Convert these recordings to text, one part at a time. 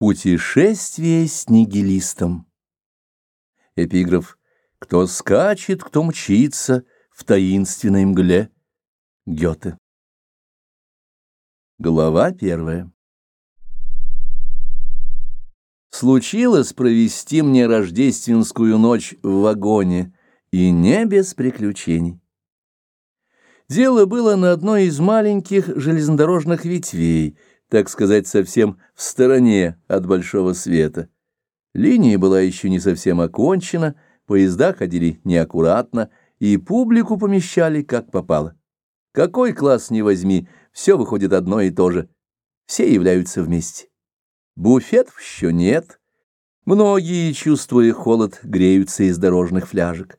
Путешествие с нигилистом. Эпиграф «Кто скачет, кто мчится в таинственной мгле» Гёте. Глава первая. Случилось провести мне рождественскую ночь в вагоне, и не без приключений. Дело было на одной из маленьких железнодорожных ветвей — так сказать, совсем в стороне от большого света. Линия была еще не совсем окончена, поезда ходили неаккуратно, и публику помещали как попало. Какой класс ни возьми, все выходит одно и то же. Все являются вместе. Буфетов еще нет. Многие, чувствуя холод, греются из дорожных фляжек.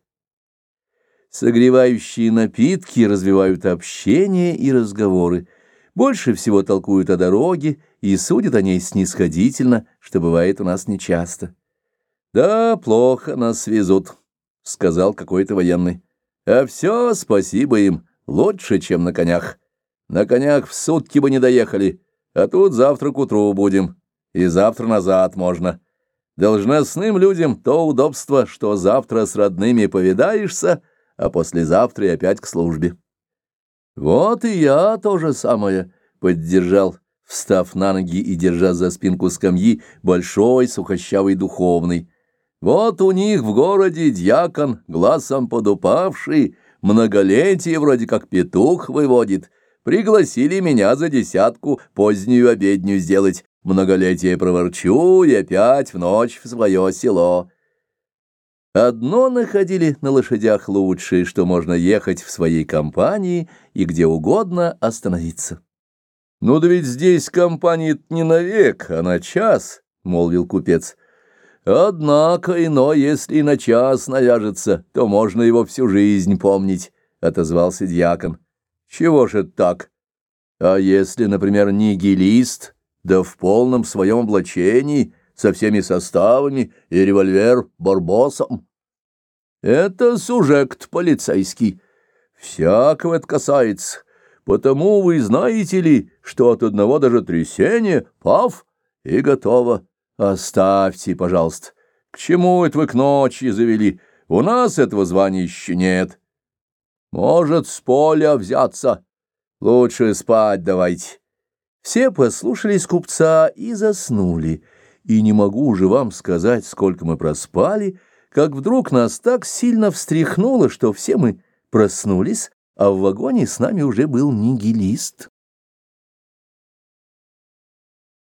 Согревающие напитки развивают общение и разговоры, больше всего толкуют о дороге и судят о ней снисходительно, что бывает у нас нечасто. «Да, плохо нас везут», — сказал какой-то военный. «А все, спасибо им, лучше, чем на конях. На конях в сутки бы не доехали, а тут завтра к утру будем, и завтра назад можно. Должностным людям то удобство, что завтра с родными повидаешься, а послезавтра и опять к службе». «Вот и я то же самое», — поддержал, встав на ноги и держа за спинку скамьи, большой сухощавый духовный. «Вот у них в городе дьякон, глазом подупавший, многолетие вроде как петух выводит. Пригласили меня за десятку позднюю обедню сделать. Многолетие проворчу и опять в ночь в свое село». Одно находили на лошадях лучшее, что можно ехать в своей компании и где угодно остановиться. «Ну да ведь здесь компания не на век, а на час», — молвил купец. «Однако ино, если и на час навяжется, то можно его всю жизнь помнить», — отозвался дьякон. «Чего же так? А если, например, нигилист, да в полном своем облачении...» со всеми составами и револьвер Барбосом. Это сужект полицейский. Всякого это касается. Потому вы знаете ли, что от одного даже трясения, пав, и готово. Оставьте, пожалуйста. К чему это вы к ночи завели? У нас этого звания еще нет. Может, с поля взяться. Лучше спать давайте. Все послушались купца и заснули и не могу уже вам сказать, сколько мы проспали, как вдруг нас так сильно встряхнуло, что все мы проснулись, а в вагоне с нами уже был нигилист.